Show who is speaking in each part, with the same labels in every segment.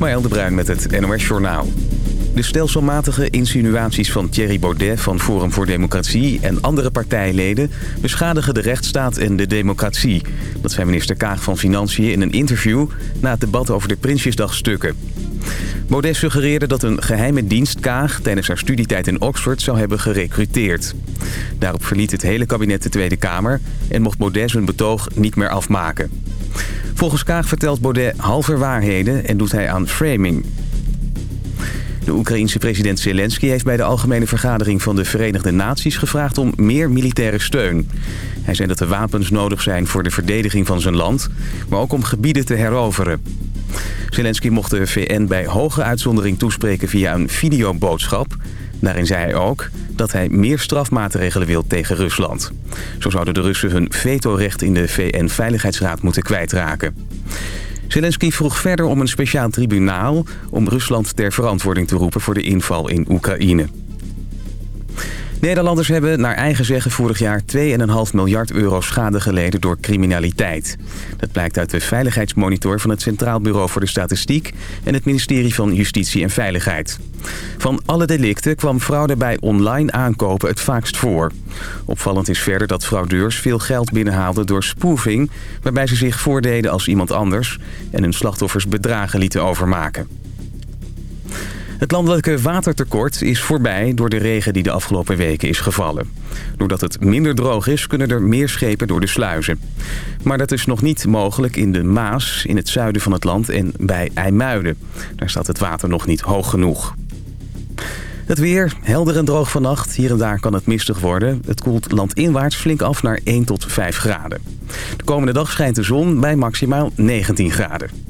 Speaker 1: Ismaël de Bruin met het NOS Journaal. De stelselmatige insinuaties van Thierry Baudet van Forum voor Democratie... en andere partijleden beschadigen de rechtsstaat en de democratie. Dat zei minister Kaag van Financiën in een interview... na het debat over de Prinsjesdagstukken. Baudet suggereerde dat een geheime dienst Kaag... tijdens haar studietijd in Oxford zou hebben gerecruiteerd. Daarop verliet het hele kabinet de Tweede Kamer... en mocht Baudet zijn betoog niet meer afmaken. Volgens Kaag vertelt Baudet halve waarheden en doet hij aan framing. De Oekraïense president Zelensky heeft bij de Algemene Vergadering van de Verenigde Naties gevraagd om meer militaire steun. Hij zei dat er wapens nodig zijn voor de verdediging van zijn land, maar ook om gebieden te heroveren. Zelensky mocht de VN bij hoge uitzondering toespreken via een videoboodschap. Daarin zei hij ook dat hij meer strafmaatregelen wil tegen Rusland. Zo zouden de Russen hun vetorecht in de VN-veiligheidsraad moeten kwijtraken. Zelensky vroeg verder om een speciaal tribunaal... om Rusland ter verantwoording te roepen voor de inval in Oekraïne. Nederlanders hebben naar eigen zeggen vorig jaar 2,5 miljard euro schade geleden door criminaliteit. Dat blijkt uit de veiligheidsmonitor van het Centraal Bureau voor de Statistiek en het ministerie van Justitie en Veiligheid. Van alle delicten kwam fraude bij online aankopen het vaakst voor. Opvallend is verder dat fraudeurs veel geld binnenhaalden door spoofing, waarbij ze zich voordeden als iemand anders en hun slachtoffers bedragen lieten overmaken. Het landelijke watertekort is voorbij door de regen die de afgelopen weken is gevallen. Doordat het minder droog is, kunnen er meer schepen door de sluizen. Maar dat is nog niet mogelijk in de Maas, in het zuiden van het land en bij IJmuiden. Daar staat het water nog niet hoog genoeg. Het weer, helder en droog vannacht. Hier en daar kan het mistig worden. Het koelt landinwaarts flink af naar 1 tot 5 graden. De komende dag schijnt de zon bij maximaal 19 graden.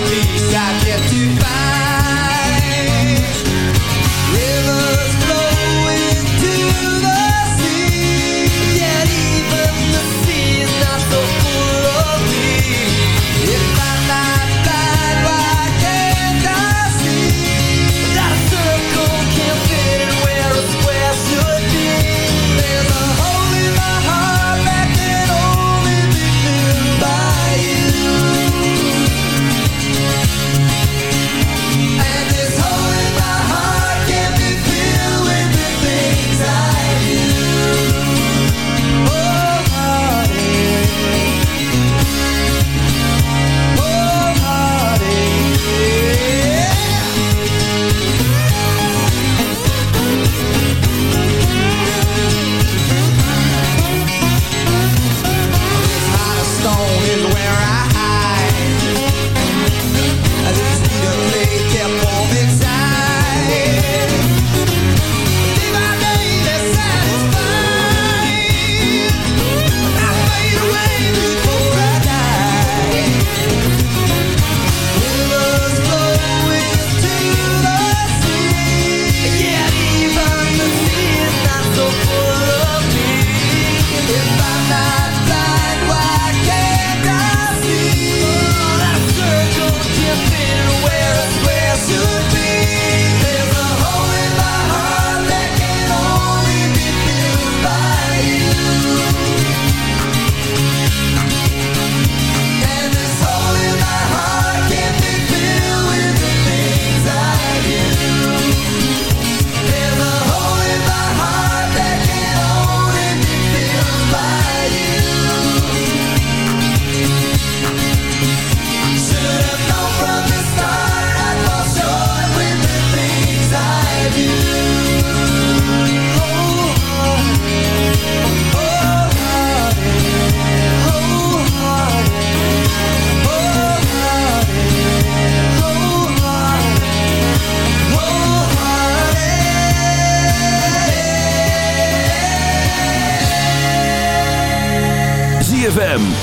Speaker 2: be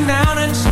Speaker 3: down and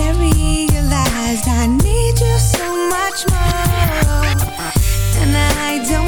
Speaker 4: I realized I need you so much more And I don't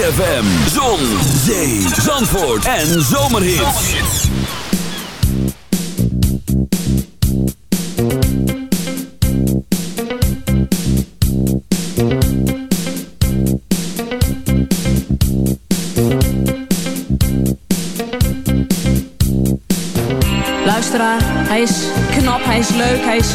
Speaker 2: ZFM, zon, zee, zandvoort en zomerhits.
Speaker 5: Luisteraar, hij is knap, hij is leuk, hij is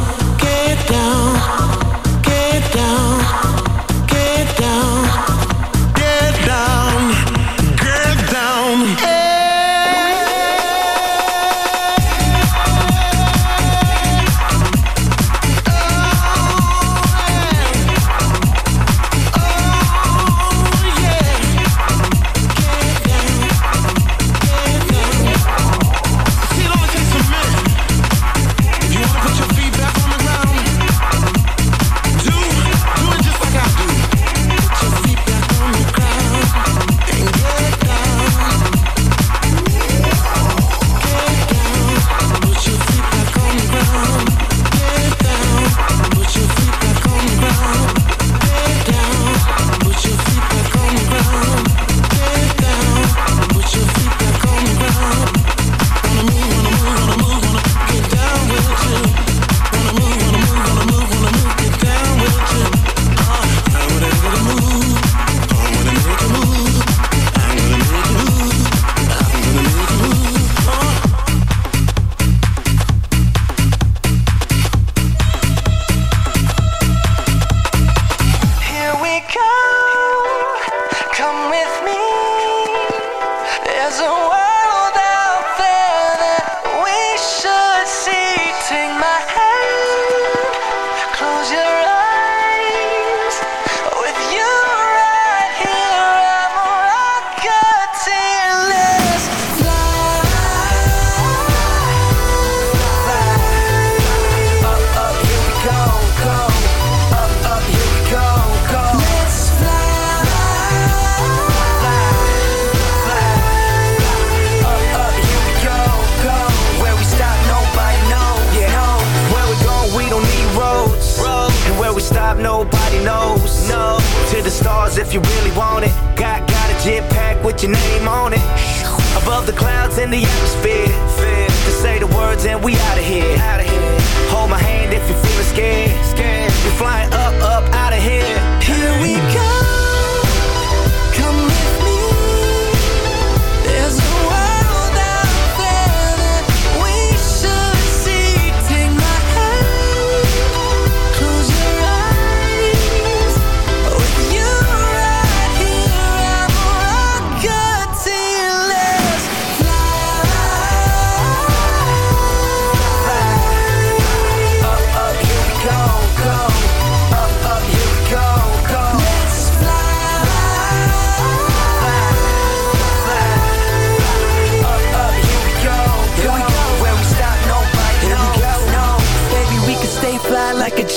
Speaker 6: nobody knows. No, to the stars if you really want it. Got got a jetpack with your name on it. Above the clouds in the atmosphere. To say the words and we out of here. Hold my hand if you're feeling scared. Scared. We're flying up, up out of here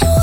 Speaker 7: Me?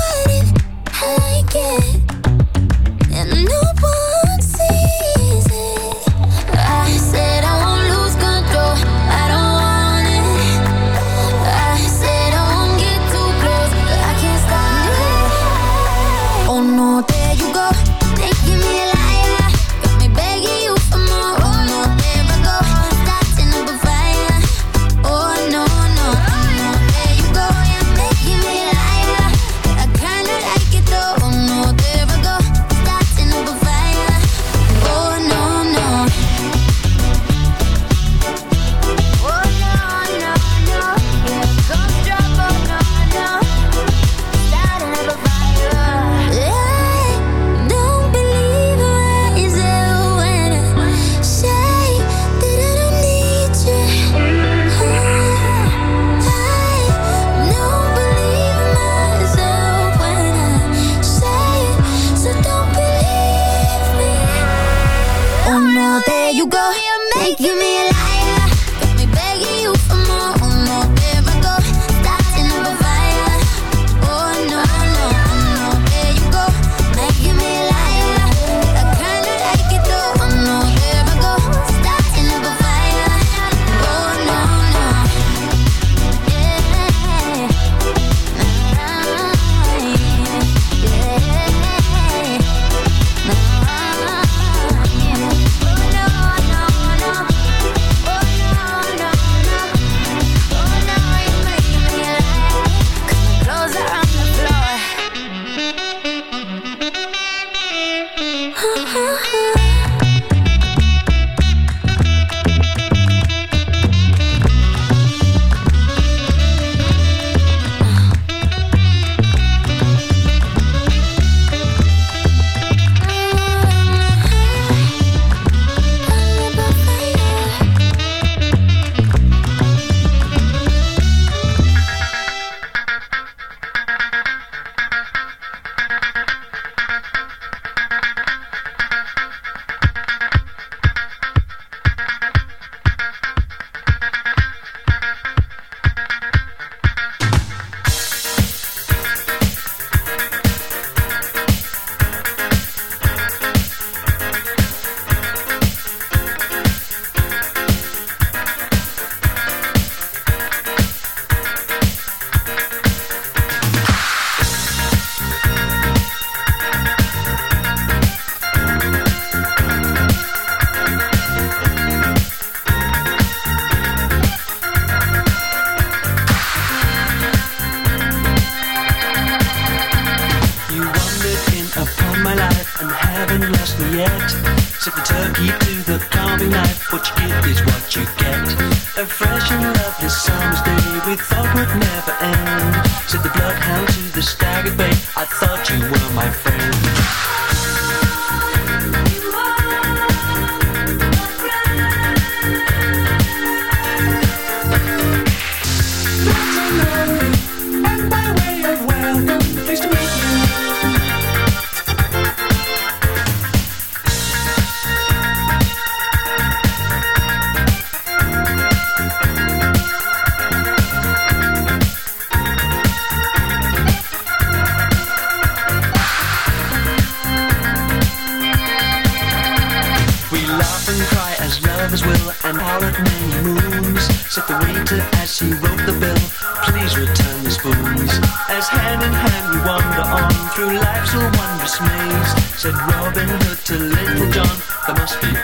Speaker 8: As will and all it many moons. Said the waiter as he wrote the bill, please return the spoons. As hand in hand we wander on through life's wondrous maze, said Robin Hood to Little John, there must be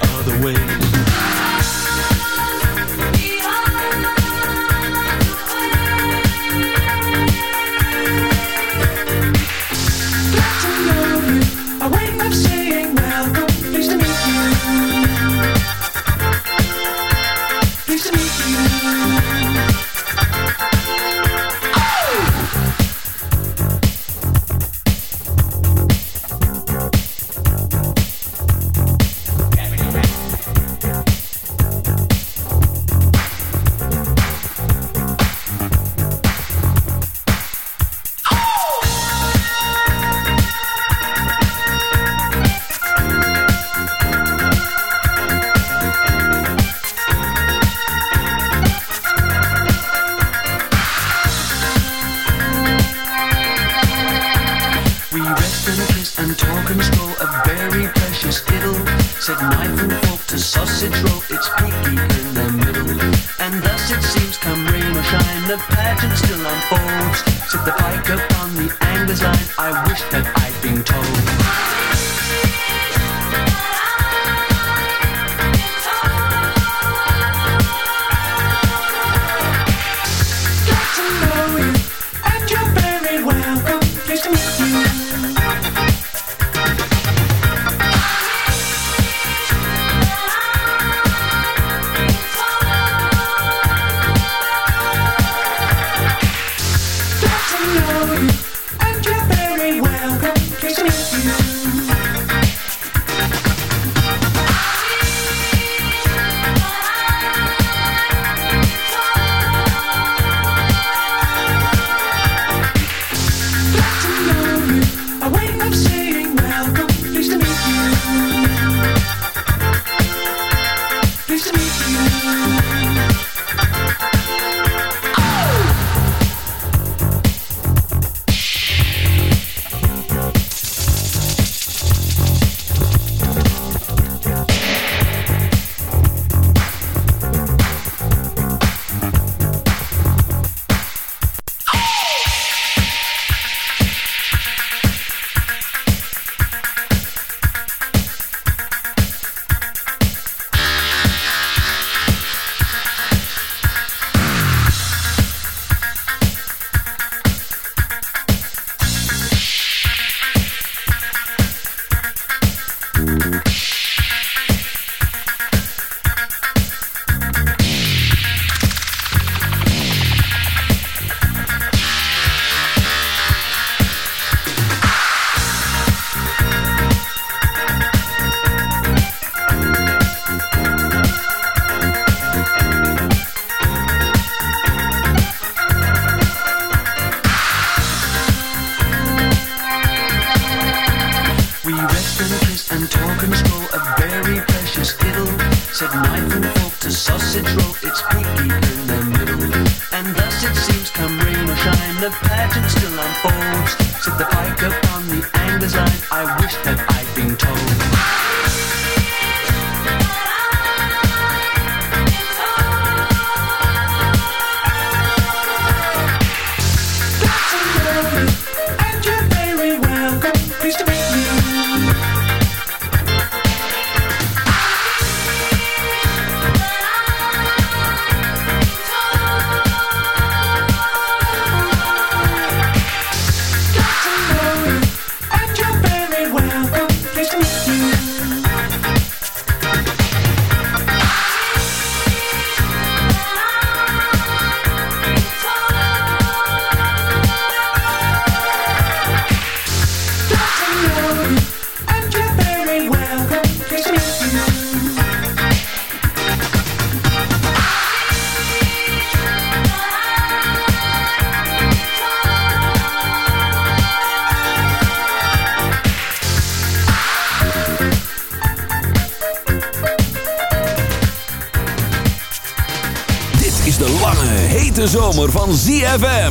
Speaker 8: design. I wish that I'd been told.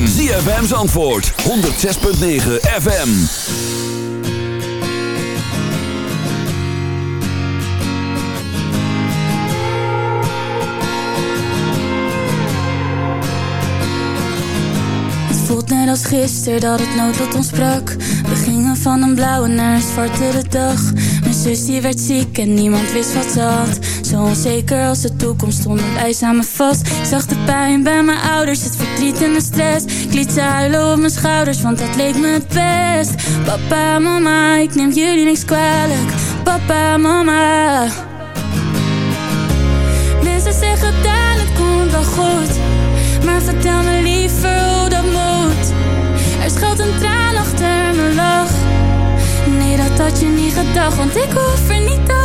Speaker 2: ZFM. ZFM's antwoord. 106.9 FM.
Speaker 9: Het voelt net als gisteren dat het noodlot ons. We gingen van een blauwe naar een zwartere dag. Mijn zus die werd ziek en niemand wist wat ze had. Zo onzeker als de toekomst stond het ijs me vast. Ik zag de pijn bij mijn ouders, verdriet en de stress. Ik liet ze op mijn schouders, want dat leek me het best. Papa, mama, ik neem jullie niks kwalijk. Papa, mama. Mensen zeggen dat het komt wel goed Maar vertel me liever hoe dat moet. Er schuilt een traan achter mijn lach. Nee, dat had je niet gedacht Want ik hoef er niet over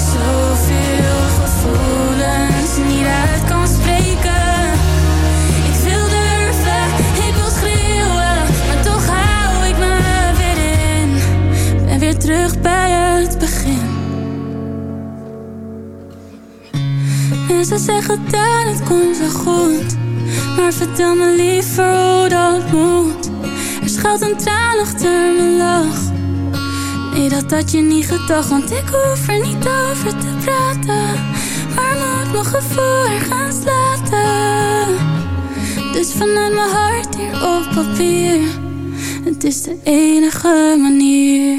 Speaker 9: zoveel gevoelens niet uit kan spreken. Ik wil durven, ik wil schreeuwen, maar toch hou ik me weer in. Ben weer terug bij het begin. Mensen zeggen dat het komt wel goed, maar vertel me liever hoe dat moet. Er schuilt een traan achter mijn lach. Nee, dat had je niet gedacht, want ik hoef er niet over te praten. Maar moet mijn gevoel ergens laten. Dus vanuit mijn hart hier op papier. Het is de enige manier.